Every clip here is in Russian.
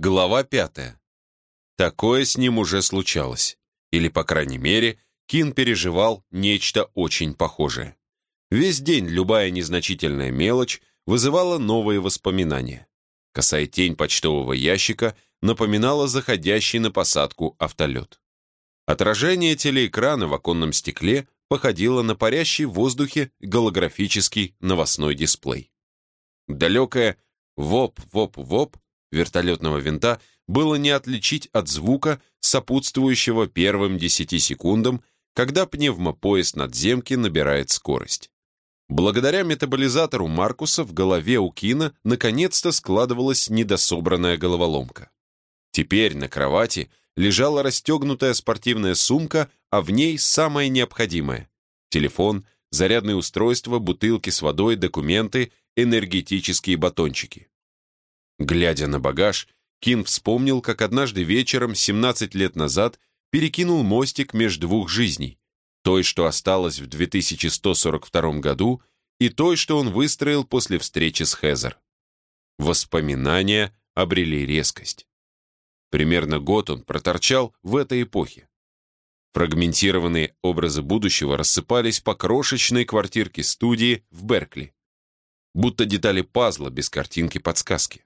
Глава пятая. Такое с ним уже случалось. Или, по крайней мере, Кин переживал нечто очень похожее. Весь день любая незначительная мелочь вызывала новые воспоминания. Косая тень почтового ящика напоминала заходящий на посадку автолет. Отражение телеэкрана в оконном стекле походило на парящий в воздухе голографический новостной дисплей. Далекое «воп-воп-воп» вертолетного винта было не отличить от звука, сопутствующего первым 10 секундам, когда пневмопоезд надземки набирает скорость. Благодаря метаболизатору Маркуса в голове у Кина наконец-то складывалась недособранная головоломка. Теперь на кровати лежала расстегнутая спортивная сумка, а в ней самое необходимое — телефон, зарядное устройство, бутылки с водой, документы, энергетические батончики. Глядя на багаж, Кин вспомнил, как однажды вечером, 17 лет назад, перекинул мостик между двух жизней, той, что осталась в 2142 году, и той, что он выстроил после встречи с Хезер. Воспоминания обрели резкость. Примерно год он проторчал в этой эпохе. Фрагментированные образы будущего рассыпались по крошечной квартирке студии в Беркли, будто детали пазла без картинки подсказки.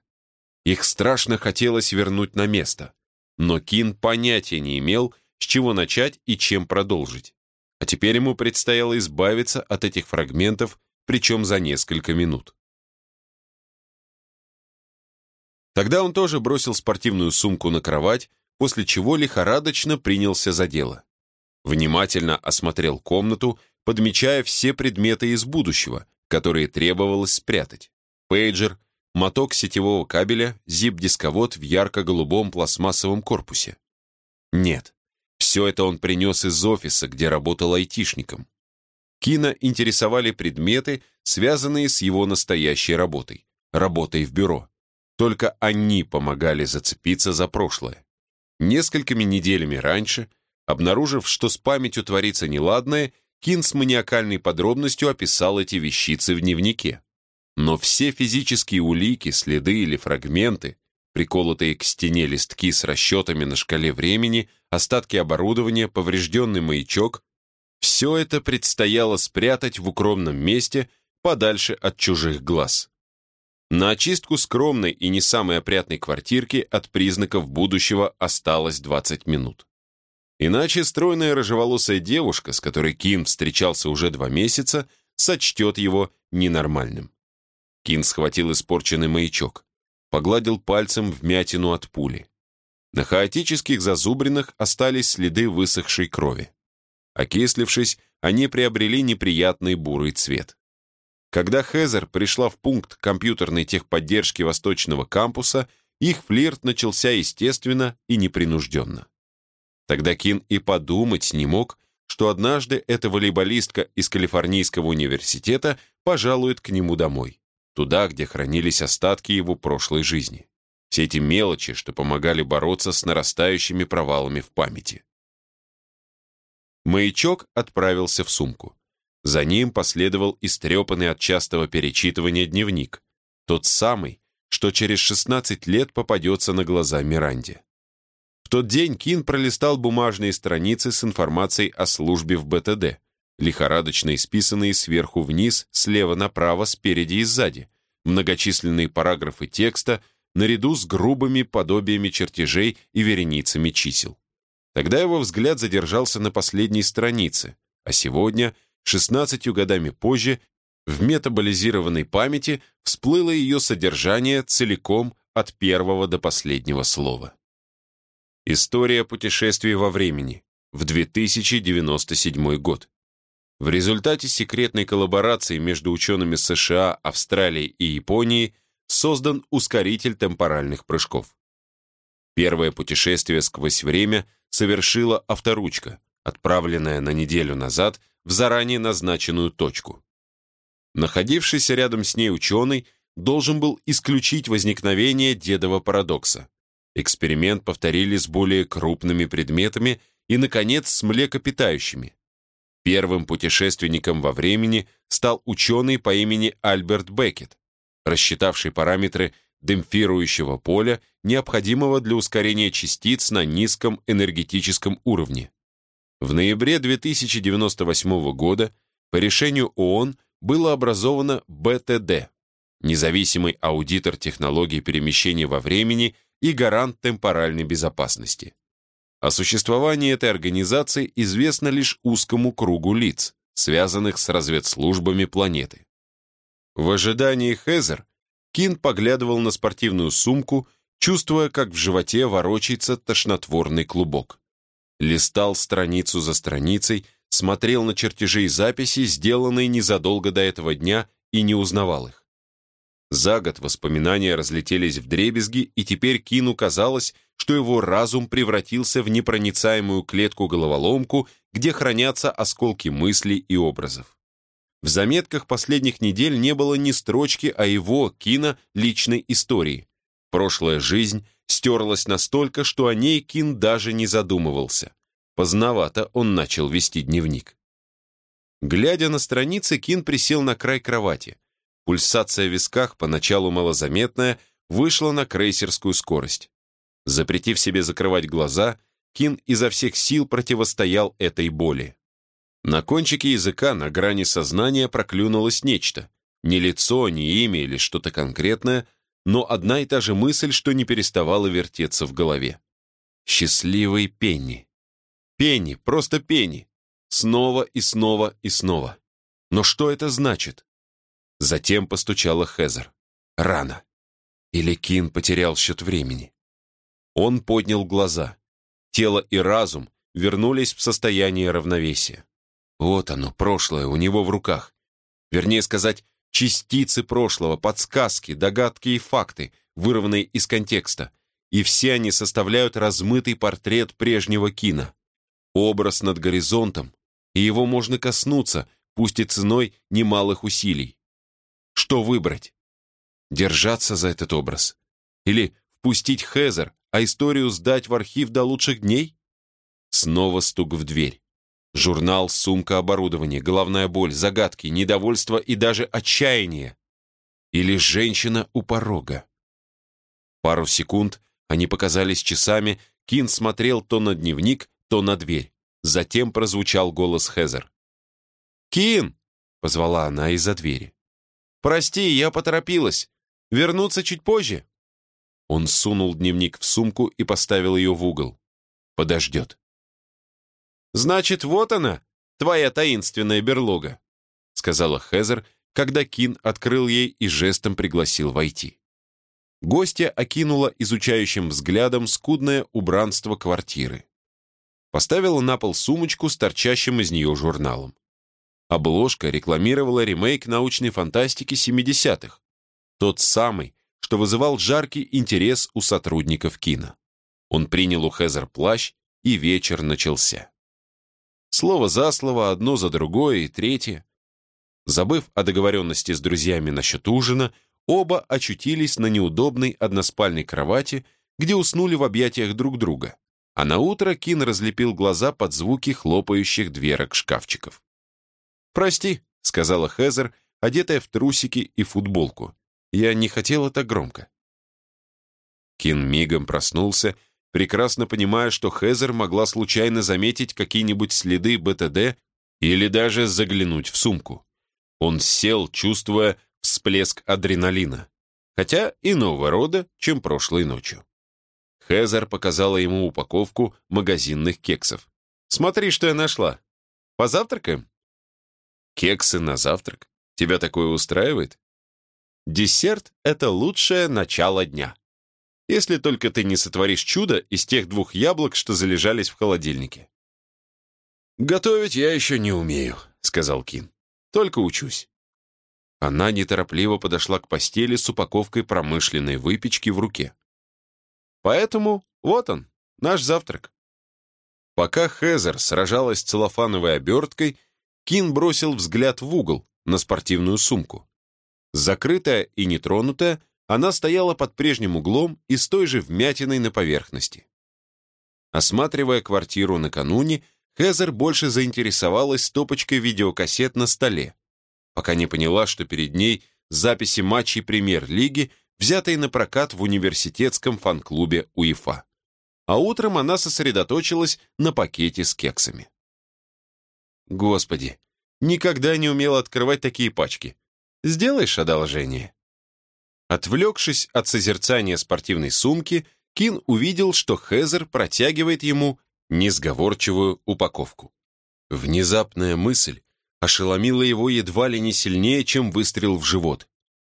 Их страшно хотелось вернуть на место, но Кин понятия не имел, с чего начать и чем продолжить. А теперь ему предстояло избавиться от этих фрагментов, причем за несколько минут. Тогда он тоже бросил спортивную сумку на кровать, после чего лихорадочно принялся за дело. Внимательно осмотрел комнату, подмечая все предметы из будущего, которые требовалось спрятать. Пейджер, моток сетевого кабеля, зип-дисковод в ярко-голубом пластмассовом корпусе. Нет, все это он принес из офиса, где работал айтишником. Кина интересовали предметы, связанные с его настоящей работой, работой в бюро. Только они помогали зацепиться за прошлое. Несколькими неделями раньше, обнаружив, что с памятью творится неладное, Кин с маниакальной подробностью описал эти вещицы в дневнике. Но все физические улики, следы или фрагменты, приколотые к стене листки с расчетами на шкале времени, остатки оборудования, поврежденный маячок, все это предстояло спрятать в укромном месте подальше от чужих глаз. На очистку скромной и не самой опрятной квартирки от признаков будущего осталось 20 минут. Иначе стройная рыжеволосая девушка, с которой Кин встречался уже два месяца, сочтет его ненормальным. Кин схватил испорченный маячок, погладил пальцем вмятину от пули. На хаотических зазубринах остались следы высохшей крови. Окислившись, они приобрели неприятный бурый цвет. Когда Хезер пришла в пункт компьютерной техподдержки Восточного кампуса, их флирт начался естественно и непринужденно. Тогда Кин и подумать не мог, что однажды эта волейболистка из Калифорнийского университета пожалует к нему домой, туда, где хранились остатки его прошлой жизни. Все эти мелочи, что помогали бороться с нарастающими провалами в памяти. Маячок отправился в сумку. За ним последовал истрепанный от частого перечитывания дневник, тот самый, что через 16 лет попадется на глаза Миранде. В тот день Кин пролистал бумажные страницы с информацией о службе в БТД, лихорадочно исписанные сверху вниз, слева направо, спереди и сзади, многочисленные параграфы текста наряду с грубыми подобиями чертежей и вереницами чисел. Тогда его взгляд задержался на последней странице, а сегодня — 16 годами позже в метаболизированной памяти всплыло ее содержание целиком от первого до последнего слова. История путешествий во времени в 2097 год. В результате секретной коллаборации между учеными США, Австралии и Японии создан ускоритель темпоральных прыжков. Первое путешествие сквозь время совершила авторучка, отправленная на неделю назад в заранее назначенную точку. Находившийся рядом с ней ученый должен был исключить возникновение дедова парадокса. Эксперимент повторили с более крупными предметами и, наконец, с млекопитающими. Первым путешественником во времени стал ученый по имени Альберт Беккет, рассчитавший параметры демпфирующего поля, необходимого для ускорения частиц на низком энергетическом уровне. В ноябре 2098 года по решению ООН было образовано БТД – независимый аудитор технологий перемещения во времени и гарант темпоральной безопасности. О существовании этой организации известно лишь узкому кругу лиц, связанных с разведслужбами планеты. В ожидании Хезер Кин поглядывал на спортивную сумку, чувствуя, как в животе ворочается тошнотворный клубок. Листал страницу за страницей, смотрел на чертежи и записи, сделанные незадолго до этого дня, и не узнавал их. За год воспоминания разлетелись в дребезги, и теперь Кину казалось, что его разум превратился в непроницаемую клетку-головоломку, где хранятся осколки мыслей и образов. В заметках последних недель не было ни строчки о его, Кина, личной истории. Прошлая жизнь стерлась настолько, что о ней Кин даже не задумывался. Поздновато он начал вести дневник. Глядя на страницы, Кин присел на край кровати. Пульсация в висках, поначалу малозаметная, вышла на крейсерскую скорость. Запретив себе закрывать глаза, Кин изо всех сил противостоял этой боли. На кончике языка на грани сознания проклюнулось нечто. Не лицо, не имя или что-то конкретное, но одна и та же мысль, что не переставала вертеться в голове. Счастливый Пенни. Пенни, просто Пенни. Снова и снова и снова. Но что это значит? Затем постучала Хезер. Рано. Или Кин потерял счет времени. Он поднял глаза. Тело и разум вернулись в состояние равновесия. Вот оно, прошлое, у него в руках. Вернее сказать, частицы прошлого, подсказки, догадки и факты, вырванные из контекста. И все они составляют размытый портрет прежнего кино. Образ над горизонтом, и его можно коснуться, пусть и ценой немалых усилий. Что выбрать? Держаться за этот образ? Или впустить Хезер, а историю сдать в архив до лучших дней? Снова стук в дверь. Журнал, сумка, оборудование, головная боль, загадки, недовольство и даже отчаяние. Или женщина у порога. Пару секунд они показались часами, Кин смотрел то на дневник, то на дверь. Затем прозвучал голос Хезер. «Кин!» — позвала она из-за двери. «Прости, я поторопилась. Вернуться чуть позже?» Он сунул дневник в сумку и поставил ее в угол. «Подождет». «Значит, вот она, твоя таинственная берлога», сказала Хезер, когда Кин открыл ей и жестом пригласил войти. Гостья окинула изучающим взглядом скудное убранство квартиры. Поставила на пол сумочку с торчащим из нее журналом. Обложка рекламировала ремейк научной фантастики 70-х. Тот самый, что вызывал жаркий интерес у сотрудников кино. Он принял у Хезер плащ, и вечер начался. Слово за слово, одно за другое и третье. Забыв о договоренности с друзьями насчет ужина, оба очутились на неудобной односпальной кровати, где уснули в объятиях друг друга. А на утро Кин разлепил глаза под звуки хлопающих дверок шкафчиков. «Прости», — сказала Хезер, одетая в трусики и футболку. «Я не хотела так громко». Кин мигом проснулся прекрасно понимая, что Хезер могла случайно заметить какие-нибудь следы БТД или даже заглянуть в сумку. Он сел, чувствуя всплеск адреналина, хотя иного рода, чем прошлой ночью. Хезер показала ему упаковку магазинных кексов. «Смотри, что я нашла. Позавтракаем?» «Кексы на завтрак? Тебя такое устраивает?» «Десерт — это лучшее начало дня», если только ты не сотворишь чудо из тех двух яблок, что залежались в холодильнике. «Готовить я еще не умею», — сказал Кин. «Только учусь». Она неторопливо подошла к постели с упаковкой промышленной выпечки в руке. «Поэтому вот он, наш завтрак». Пока Хезер сражалась с целлофановой оберткой, Кин бросил взгляд в угол, на спортивную сумку. Закрытая и нетронутая, она стояла под прежним углом и с той же вмятиной на поверхности. Осматривая квартиру накануне, Хезер больше заинтересовалась стопочкой видеокассет на столе, пока не поняла, что перед ней записи матчей премьер-лиги, взятой на прокат в университетском фан-клубе УЕФА. А утром она сосредоточилась на пакете с кексами. Господи, никогда не умела открывать такие пачки. Сделаешь одолжение? Отвлекшись от созерцания спортивной сумки, Кин увидел, что Хезер протягивает ему несговорчивую упаковку. Внезапная мысль ошеломила его едва ли не сильнее, чем выстрел в живот.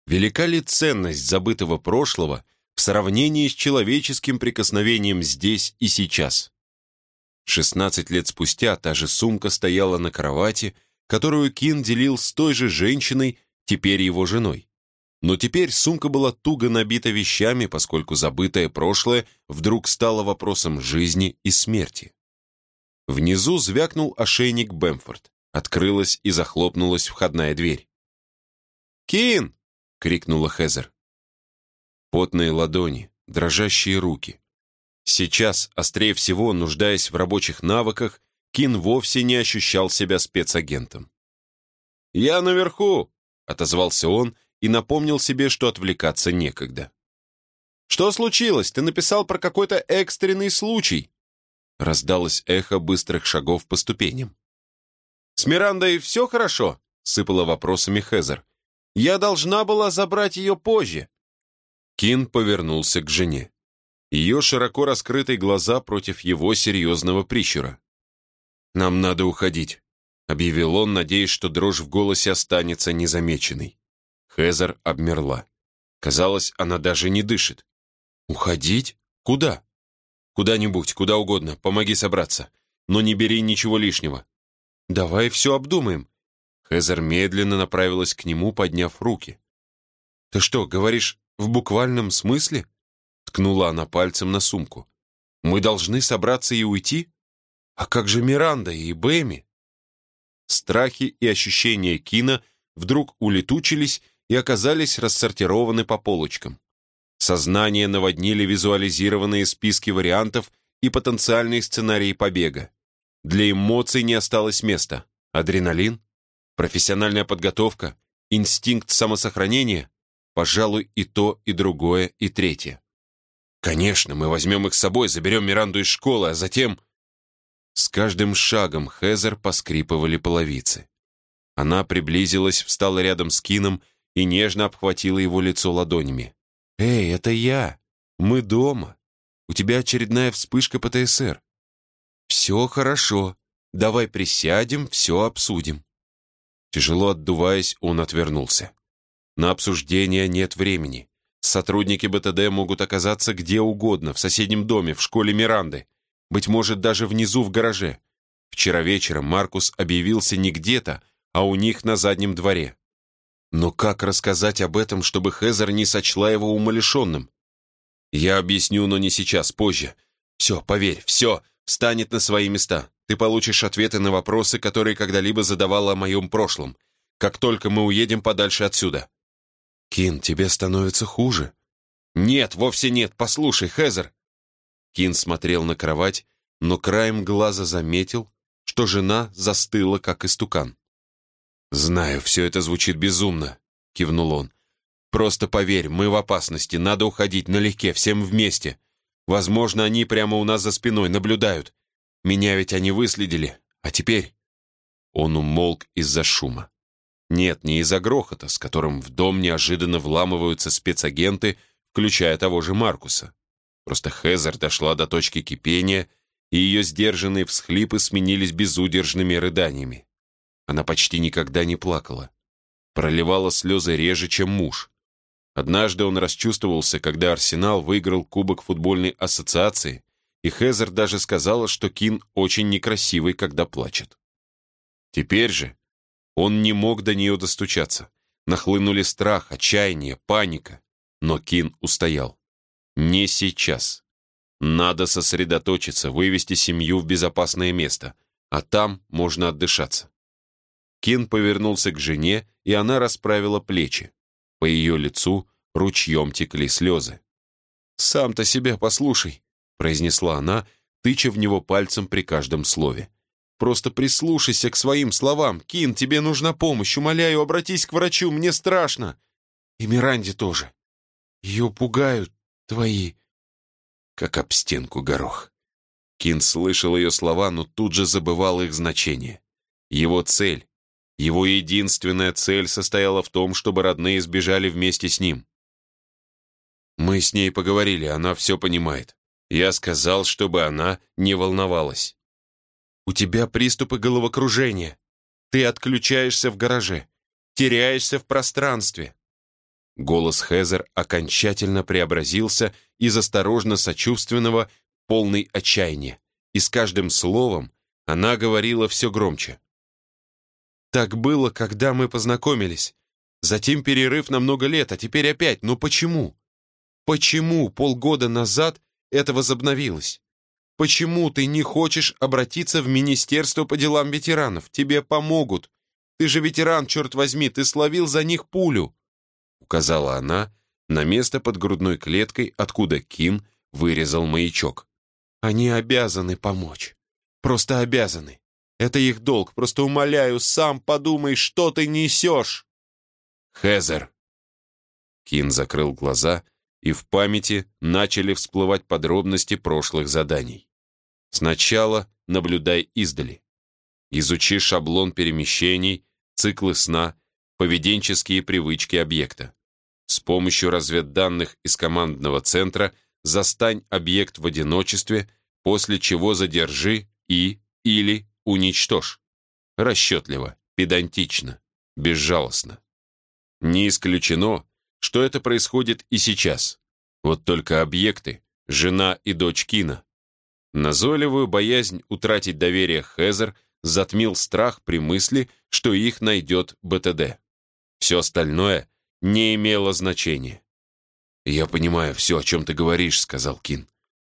Велика ли ценность забытого прошлого в сравнении с человеческим прикосновением здесь и сейчас? Шестнадцать лет спустя та же сумка стояла на кровати, которую Кин делил с той же женщиной, теперь его женой. Но теперь сумка была туго набита вещами, поскольку забытое прошлое вдруг стало вопросом жизни и смерти. Внизу звякнул ошейник Бэмфорд. Открылась и захлопнулась входная дверь. «Кин!» — крикнула Хезер. Потные ладони, дрожащие руки. Сейчас, острее всего, нуждаясь в рабочих навыках, Кин вовсе не ощущал себя спецагентом. «Я наверху!» — отозвался он и напомнил себе, что отвлекаться некогда. «Что случилось? Ты написал про какой-то экстренный случай!» Раздалось эхо быстрых шагов по ступеням. «С Мирандой все хорошо?» — сыпала вопросами Хезер. «Я должна была забрать ее позже». Кин повернулся к жене. Ее широко раскрытые глаза против его серьезного прищура. «Нам надо уходить», — объявил он, надеясь, что дрожь в голосе останется незамеченной. Хезер обмерла. Казалось, она даже не дышит. «Уходить? Куда?» «Куда-нибудь, куда угодно, помоги собраться. Но не бери ничего лишнего». «Давай все обдумаем». Хезер медленно направилась к нему, подняв руки. «Ты что, говоришь, в буквальном смысле?» Ткнула она пальцем на сумку. «Мы должны собраться и уйти? А как же Миранда и Бэми?» Страхи и ощущения Кина вдруг улетучились, и оказались рассортированы по полочкам. Сознание наводнили визуализированные списки вариантов и потенциальные сценарии побега. Для эмоций не осталось места. Адреналин? Профессиональная подготовка? Инстинкт самосохранения? Пожалуй, и то, и другое, и третье. Конечно, мы возьмем их с собой, заберем Миранду из школы, а затем... С каждым шагом Хезер поскрипывали половицы. Она приблизилась, встала рядом с Кином и нежно обхватила его лицо ладонями. «Эй, это я! Мы дома! У тебя очередная вспышка ПТСР. Все хорошо. Давай присядем, все обсудим». Тяжело отдуваясь, он отвернулся. На обсуждение нет времени. Сотрудники БТД могут оказаться где угодно, в соседнем доме, в школе Миранды, быть может, даже внизу в гараже. Вчера вечером Маркус объявился не где-то, а у них на заднем дворе. Но как рассказать об этом, чтобы Хезер не сочла его умалишенным? Я объясню, но не сейчас, позже. Все, поверь, все станет на свои места. Ты получишь ответы на вопросы, которые когда-либо задавала о моем прошлом, как только мы уедем подальше отсюда. Кин, тебе становится хуже. Нет, вовсе нет, послушай, Хезер. Кин смотрел на кровать, но краем глаза заметил, что жена застыла, как истукан. «Знаю, все это звучит безумно», — кивнул он. «Просто поверь, мы в опасности, надо уходить налегке, всем вместе. Возможно, они прямо у нас за спиной наблюдают. Меня ведь они выследили, а теперь...» Он умолк из-за шума. Нет, не из-за грохота, с которым в дом неожиданно вламываются спецагенты, включая того же Маркуса. Просто Хезер дошла до точки кипения, и ее сдержанные всхлипы сменились безудержными рыданиями. Она почти никогда не плакала. Проливала слезы реже, чем муж. Однажды он расчувствовался, когда Арсенал выиграл Кубок футбольной ассоциации, и Хезер даже сказала, что Кин очень некрасивый, когда плачет. Теперь же он не мог до нее достучаться. Нахлынули страх, отчаяние, паника. Но Кин устоял. Не сейчас. Надо сосредоточиться, вывести семью в безопасное место, а там можно отдышаться. Кин повернулся к жене, и она расправила плечи. По ее лицу ручьем текли слезы. «Сам-то себя послушай», — произнесла она, тыча в него пальцем при каждом слове. «Просто прислушайся к своим словам. Кин, тебе нужна помощь. Умоляю, обратись к врачу, мне страшно. И Миранде тоже. Ее пугают твои...» Как об стенку горох. Кин слышал ее слова, но тут же забывал их значение. Его цель, его единственная цель состояла в том, чтобы родные сбежали вместе с ним. Мы с ней поговорили, она все понимает. Я сказал, чтобы она не волновалась. «У тебя приступы головокружения. Ты отключаешься в гараже, теряешься в пространстве». Голос Хезер окончательно преобразился из осторожно сочувственного полный отчаяния, и с каждым словом она говорила все громче. «Так было, когда мы познакомились. Затем перерыв на много лет, а теперь опять. Но почему? Почему полгода назад это возобновилось? Почему ты не хочешь обратиться в Министерство по делам ветеранов? Тебе помогут. Ты же ветеран, черт возьми, ты словил за них пулю!» Указала она на место под грудной клеткой, откуда Кин вырезал маячок. «Они обязаны помочь. Просто обязаны. Это их долг. Просто умоляю, сам подумай, что ты несешь!» «Хезер!» Кин закрыл глаза и в памяти начали всплывать подробности прошлых заданий. Сначала наблюдай издали. Изучи шаблон перемещений, циклы сна, поведенческие привычки объекта. С помощью разведданных из командного центра застань объект в одиночестве, после чего задержи и или уничтожь. Расчетливо, педантично, безжалостно. Не исключено, что это происходит и сейчас. Вот только объекты — жена и дочь Кина. Назойливую боязнь утратить доверие Хезер затмил страх при мысли, что их найдет БТД. Все остальное не имело значения. «Я понимаю все, о чем ты говоришь», — сказал Кин.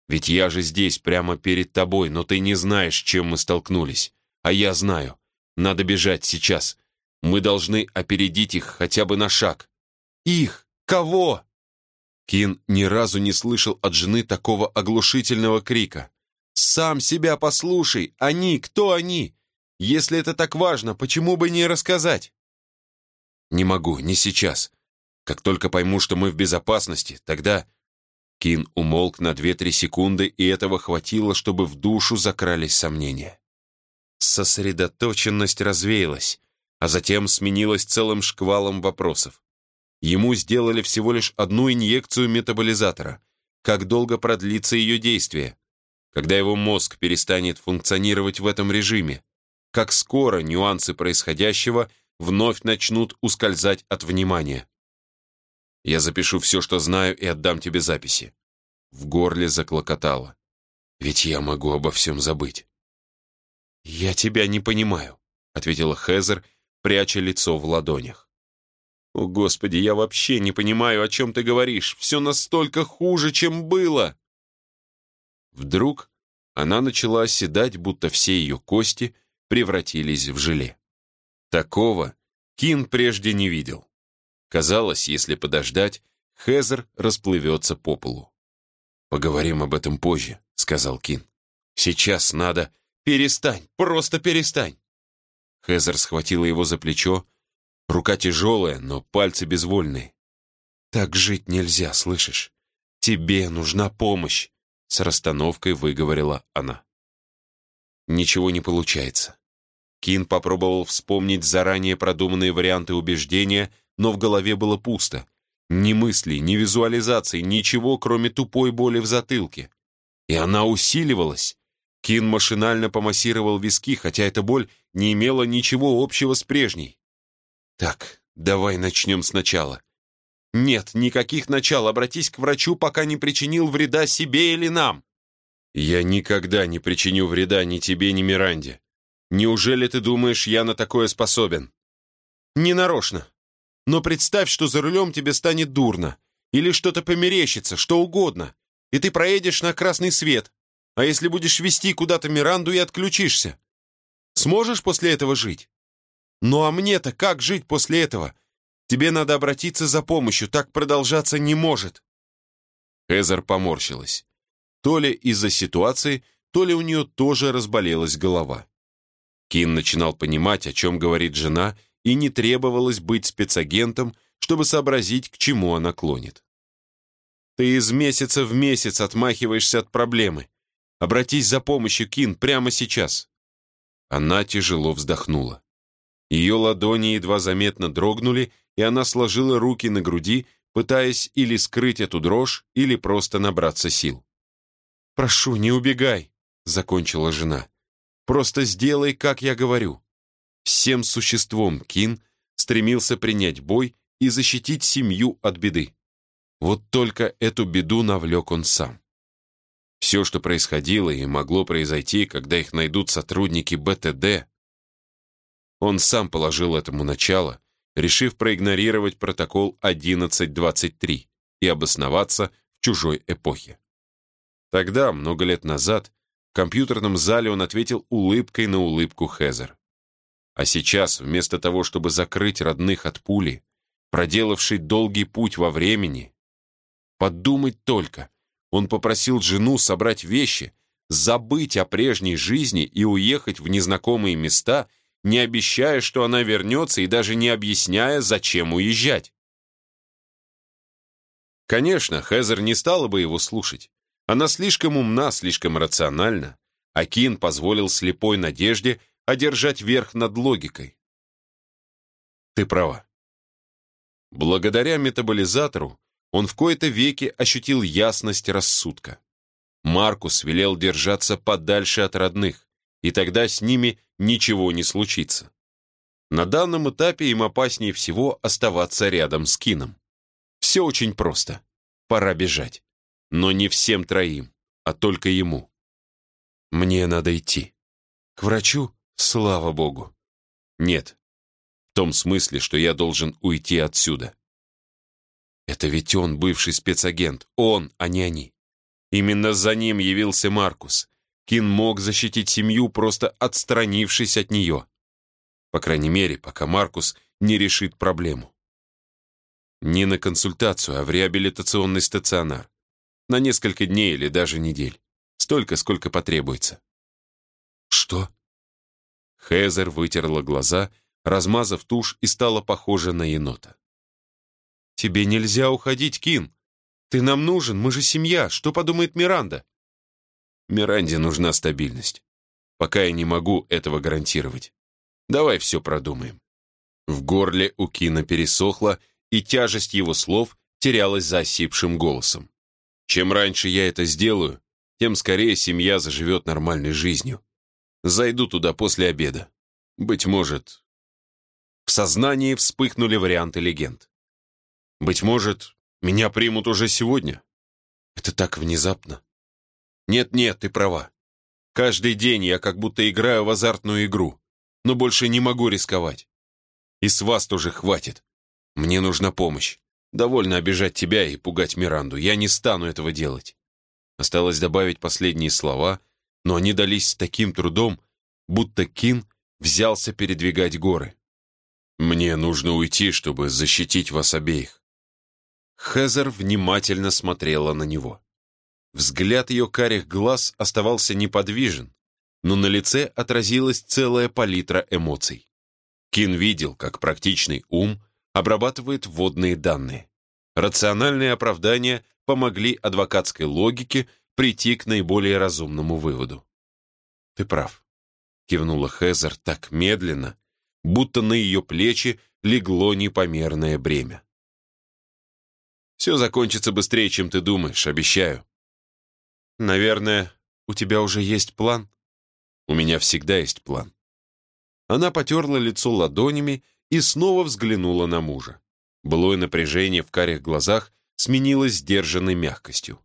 «Ведь я же здесь, прямо перед тобой, но ты не знаешь, чем мы столкнулись. А я знаю. Надо бежать сейчас. Мы должны опередить их хотя бы на шаг. Их! Кого?» Кин ни разу не слышал от жены такого оглушительного крика. «Сам себя послушай! Они! Кто они? Если это так важно, почему бы не рассказать?» «Не могу, не сейчас. Как только пойму, что мы в безопасности, тогда...» Кин умолк на две-три секунды, и этого хватило, чтобы в душу закрались сомнения. Сосредоточенность развеялась, а затем сменилась целым шквалом вопросов. Ему сделали всего лишь одну инъекцию метаболизатора. Как долго продлится ее действие? Когда его мозг перестанет функционировать в этом режиме? Как скоро нюансы происходящего вновь начнут ускользать от внимания? Я запишу все, что знаю, и отдам тебе записи. В горле заклокотало. Ведь я могу обо всем забыть. «Я тебя не понимаю», — ответила Хезер, пряча лицо в ладонях. «О, Господи, я вообще не понимаю, о чем ты говоришь. Все настолько хуже, чем было!» Вдруг она начала оседать, будто все ее кости превратились в желе. Такого Кин прежде не видел. Казалось, если подождать, Хезер расплывется по полу. «Поговорим об этом позже», — сказал Кин. «Сейчас надо...» «Перестань, просто перестань!» Хезер схватила его за плечо, Рука тяжелая, но пальцы безвольные. «Так жить нельзя, слышишь? Тебе нужна помощь!» С расстановкой выговорила она. Ничего не получается. Кин попробовал вспомнить заранее продуманные варианты убеждения, но в голове было пусто. Ни мыслей, ни визуализации, ничего, кроме тупой боли в затылке. И она усиливалась. Кин машинально помассировал виски, хотя эта боль не имела ничего общего с прежней. Так, давай начнем сначала. Нет, никаких начал. Обратись к врачу, пока не причинил вреда себе или нам. Я никогда не причиню вреда ни тебе, ни Миранде. Неужели ты думаешь, я на такое способен? Не нарочно. Но представь, что за рулем тебе станет дурно. Или что-то померещится, что угодно. И ты проедешь на красный свет. А если будешь вести куда-то Миранду и отключишься? Сможешь после этого жить? Ну а мне-то как жить после этого? Тебе надо обратиться за помощью, так продолжаться не может. Эзер поморщилась. То ли из-за ситуации, то ли у нее тоже разболелась голова. Кин начинал понимать, о чем говорит жена, и не требовалось быть спецагентом, чтобы сообразить, к чему она клонит. Ты из месяца в месяц отмахиваешься от проблемы. Обратись за помощью, Кин, прямо сейчас». Она тяжело вздохнула. Ее ладони едва заметно дрогнули, и она сложила руки на груди, пытаясь или скрыть эту дрожь, или просто набраться сил. «Прошу, не убегай», — закончила жена. «Просто сделай, как я говорю». Всем существом Кин стремился принять бой и защитить семью от беды. Вот только эту беду навлек он сам. Все, что происходило и могло произойти, когда их найдут сотрудники БТД, он сам положил этому начало, решив проигнорировать протокол 1123 и обосноваться в чужой эпохе. Тогда, много лет назад, в компьютерном зале он ответил улыбкой на улыбку Хезер. А сейчас, вместо того, чтобы закрыть родных от пули, проделавший долгий путь во времени, Подумать только. Он попросил жену собрать вещи, забыть о прежней жизни и уехать в незнакомые места, не обещая, что она вернется и даже не объясняя, зачем уезжать. Конечно, Хезер не стала бы его слушать. Она слишком умна, слишком рациональна. А Кин позволил слепой надежде одержать верх над логикой. Ты права. Благодаря метаболизатору он в кои-то веки ощутил ясность рассудка. Маркус велел держаться подальше от родных, и тогда с ними ничего не случится. На данном этапе им опаснее всего оставаться рядом с Кином. Все очень просто. Пора бежать. Но не всем троим, а только ему. Мне надо идти. К врачу? Слава богу. Нет. В том смысле, что я должен уйти отсюда. Это ведь он, бывший спецагент. Он, а не они. Именно за ним явился Маркус. Кин мог защитить семью, просто отстранившись от нее. По крайней мере, пока Маркус не решит проблему. Не на консультацию, а в реабилитационный стационар. На несколько дней или даже недель. Столько, сколько потребуется. Что? Хезер вытерла глаза, размазав тушь и стала похожа на енота. «Тебе нельзя уходить, Кин. Ты нам нужен, мы же семья. Что подумает Миранда?» «Миранде нужна стабильность. Пока я не могу этого гарантировать. Давай все продумаем». В горле у Кина пересохло, и тяжесть его слов терялась за осипшим голосом. «Чем раньше я это сделаю, тем скорее семья заживет нормальной жизнью. Зайду туда после обеда. Быть может...» В сознании вспыхнули варианты легенд. Быть может, меня примут уже сегодня? Это так внезапно. Нет-нет, ты права. Каждый день я как будто играю в азартную игру, но больше не могу рисковать. И с вас тоже хватит. Мне нужна помощь. Довольно обижать тебя и пугать Миранду. Я не стану этого делать. Осталось добавить последние слова, но они дались с таким трудом, будто Кин взялся передвигать горы. Мне нужно уйти, чтобы защитить вас обеих. Хезер внимательно смотрела на него. Взгляд ее карих глаз оставался неподвижен, но на лице отразилась целая палитра эмоций. Кин видел, как практичный ум обрабатывает вводные данные. Рациональные оправдания помогли адвокатской логике прийти к наиболее разумному выводу. «Ты прав», — кивнула Хезер так медленно, будто на ее плечи легло непомерное бремя. Все закончится быстрее, чем ты думаешь, обещаю. Наверное, у тебя уже есть план? У меня всегда есть план. Она потерла лицо ладонями и снова взглянула на мужа. Былое напряжение в карих глазах сменилось сдержанной мягкостью.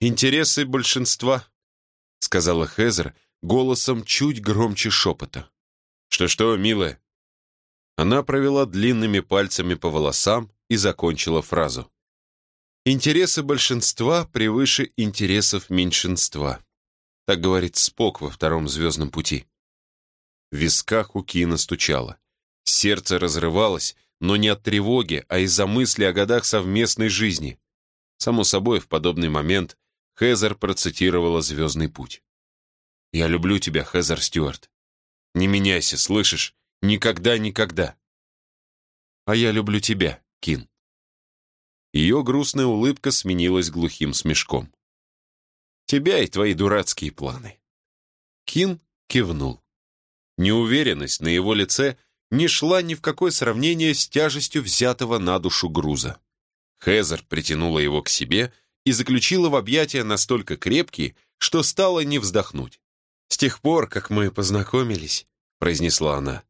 «Интересы большинства», — сказала Хезер голосом чуть громче шепота. «Что-что, милая?» Она провела длинными пальцами по волосам, и закончила фразу. «Интересы большинства превыше интересов меньшинства», так говорит Спок во втором «Звездном пути». В висках у Кина стучало. Сердце разрывалось, но не от тревоги, а из-за мысли о годах совместной жизни. Само собой, в подобный момент Хезер процитировала «Звездный путь». «Я люблю тебя, Хезер Стюарт. Не меняйся, слышишь? Никогда-никогда». «А я люблю тебя», Кин. Ее грустная улыбка сменилась глухим смешком. «Тебя и твои дурацкие планы». Кин кивнул. Неуверенность на его лице не шла ни в какое сравнение с тяжестью взятого на душу груза. Хезер притянула его к себе и заключила в объятия настолько крепкие, что стало не вздохнуть. «С тех пор, как мы познакомились», — произнесла она,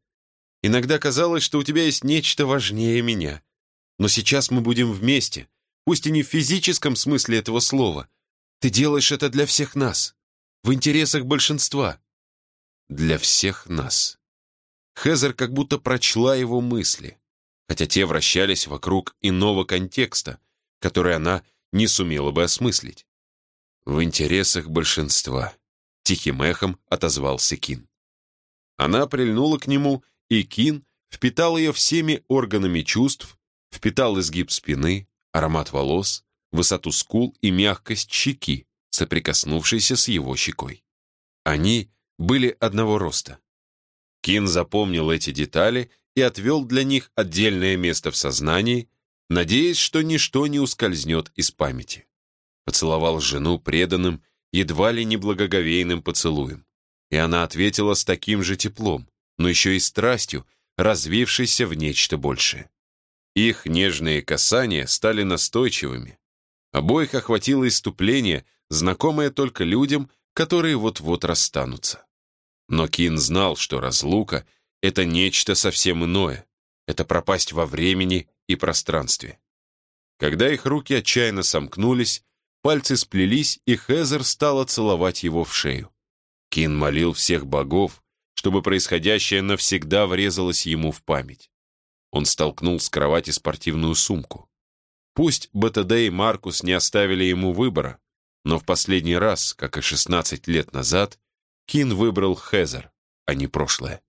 «иногда казалось, что у тебя есть нечто важнее меня. Но сейчас мы будем вместе, пусть и не в физическом смысле этого слова. Ты делаешь это для всех нас, в интересах большинства. Для всех нас». Хезер как будто прочла его мысли, хотя те вращались вокруг иного контекста, который она не сумела бы осмыслить. «В интересах большинства», — тихим эхом отозвался Кин. Она прильнула к нему, и Кин впитал ее всеми органами чувств, впитал изгиб спины, аромат волос, высоту скул и мягкость щеки, соприкоснувшейся с его щекой. Они были одного роста. Кин запомнил эти детали и отвел для них отдельное место в сознании, надеясь, что ничто не ускользнет из памяти. Поцеловал жену преданным, едва ли не благоговейным поцелуем. И она ответила с таким же теплом, но еще и страстью, развившейся в нечто большее. Их нежные касания стали настойчивыми. Обоих охватило иступление, знакомое только людям, которые вот-вот расстанутся. Но Кин знал, что разлука — это нечто совсем иное. Это пропасть во времени и пространстве. Когда их руки отчаянно сомкнулись, пальцы сплелись, и Хезер стала целовать его в шею. Кин молил всех богов, чтобы происходящее навсегда врезалось ему в память. Он столкнул с кровати спортивную сумку. Пусть БТД и Маркус не оставили ему выбора, но в последний раз, как и 16 лет назад, Кин выбрал Хезер, а не прошлое.